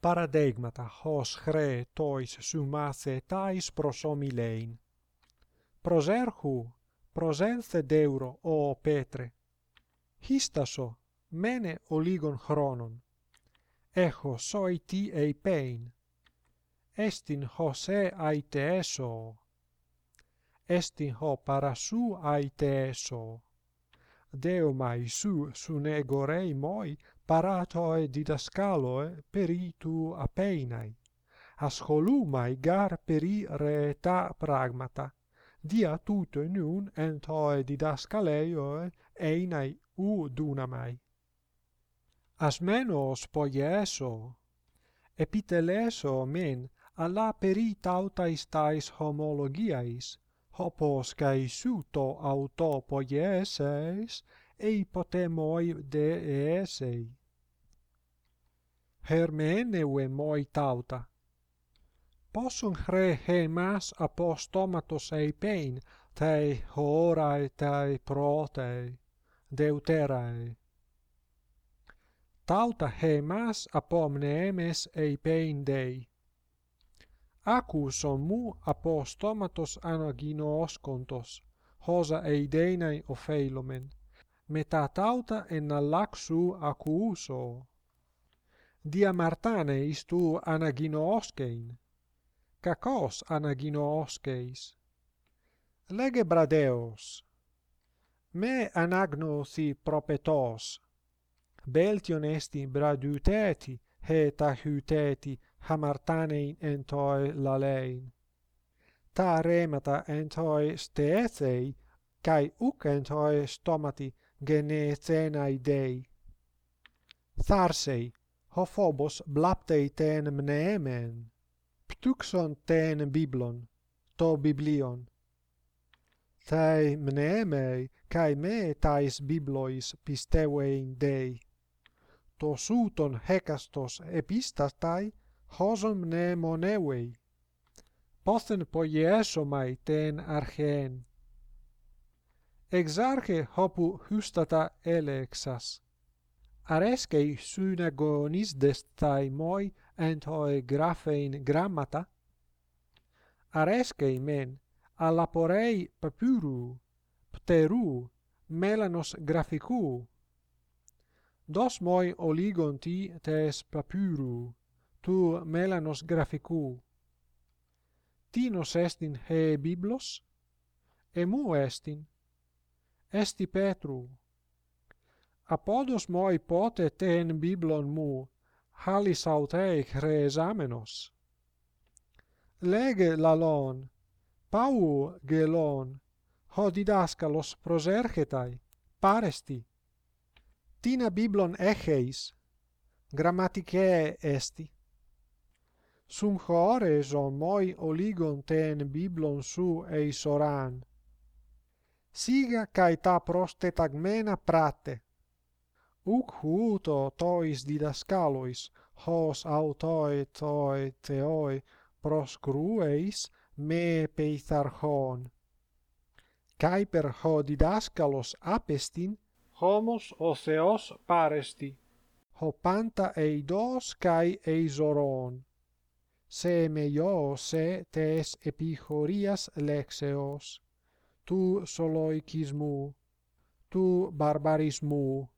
paradigmata ως χρέ τοις σουμάθε τάις προσωμιλέιν. Προσέρχου, προσέλθε δεύρο, ο Πέτρε. Χίστασο, μένε ο λίγων χρόνων. Έχω σοι τι εϊπέιν. Εστιν χωσέ αιτεέσο. Εστιν χω παρασού αιτεέσο deumai su sunegorei moi paratoe didascaloe eh, peritu apeinai, ascolumai gar peri reta pragmata, dia tuto nun entoe didascaleioe eh, einai u dunamai. Asmenos poieso, epiteleso men alla peri tautais tais homologiais, hopos kai suto auto poieses ei potemoi de esei hermeneu moi tauta. Possum hre hemas apostomatos eipein tai horae tai protei deuterae. Tauta hemas apomnemes eipein dei Ακούσον μου από στόματος αναγινώσκοντος, χώζα ειδέναι ωφέλομεν, μετά τάουτα εν αλλάξου ακούσω. Διαμαρτάνε εις του αναγινώσκειν. Κακός αναγινώσκεις. Λέγε μπραδέος. Με ανάγνωθη προπετός. Μπέλτιον έστι μπραδουτέτη, he tachuteti hamartanein entoi lalein. Ta remata entoi steethei, cae uc entoi stomati genecenai dei. Tharsei, hophobos blaptei ten mneemen, ptuxon ten biblon, to biblion. Tei mneemei, kai me tais biblois pistevein dei. to uton hekastos epistatai, μνημονεύει. Πόθεν πογιέσωμαι τέν mai Εξάρχε όπου exarche έλεξας. Αρέσκει elexas areskei εν το εγγράφειν γράμματα. Αρέσκει μεν, αλλά πορεί παπύρου, πτερού, μέλανος γραφικού. Δώσ' μοι ολίγον τι τες παπύρου του μέλανος γραφικού. Τίνος έστιν χε βίβλος, εμού έστιν, έστι Πέτρου. Απόδος μόι πότε τέν βίβλον μου, χάλις αουτέικ χρεεζάμενος. Λέγε λαλόν, πάου γελόν, ο διδάσκαλος προσέρχεται, πάρεστη. Τίνα βίβλον έχεις, γραμματικέ esti sum chores moi oligon ten biblon su eisoran. Siga cae ta prostetagmena prate. Uc huto tois didascalois, hos autoi toi teoi proscrueis me peitharchon. kai per ho didascalos apestin, homos oseos paresti, ho panta eidos cae eisoron se meio se tes epichorias lexeos. Tu soloikismu tu barbarismu.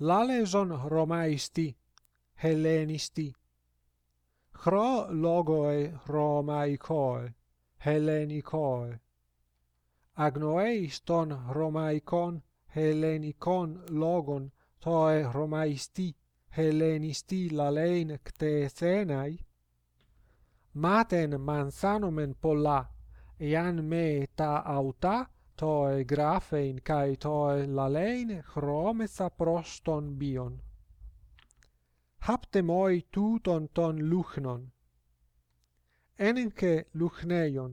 Laleson romaisti hellenisti chro logoi romaikoi hellenikoi agnoeiston romaikon hellenikon logon toi romaisti hellenisti lalein ctesenai maten mansanomen polla ian me ta auta toe grafein kai toe lalein chromesa proston bion. Haptemoi tuton ton luchnon. Enenke luchneion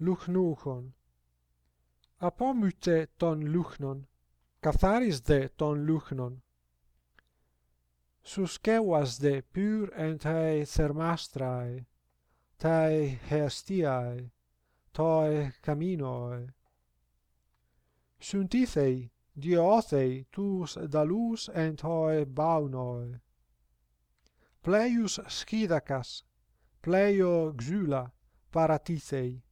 luchnuchon. Apomyte ton luchnon katharis de ton luchnon. Suskeuas de pur en tae sermastrae tai herstiae, toi caminoe. Suntithei, diothei tus dalus en toi baunoi. Pleius schidacas, pleio xula, paratithei.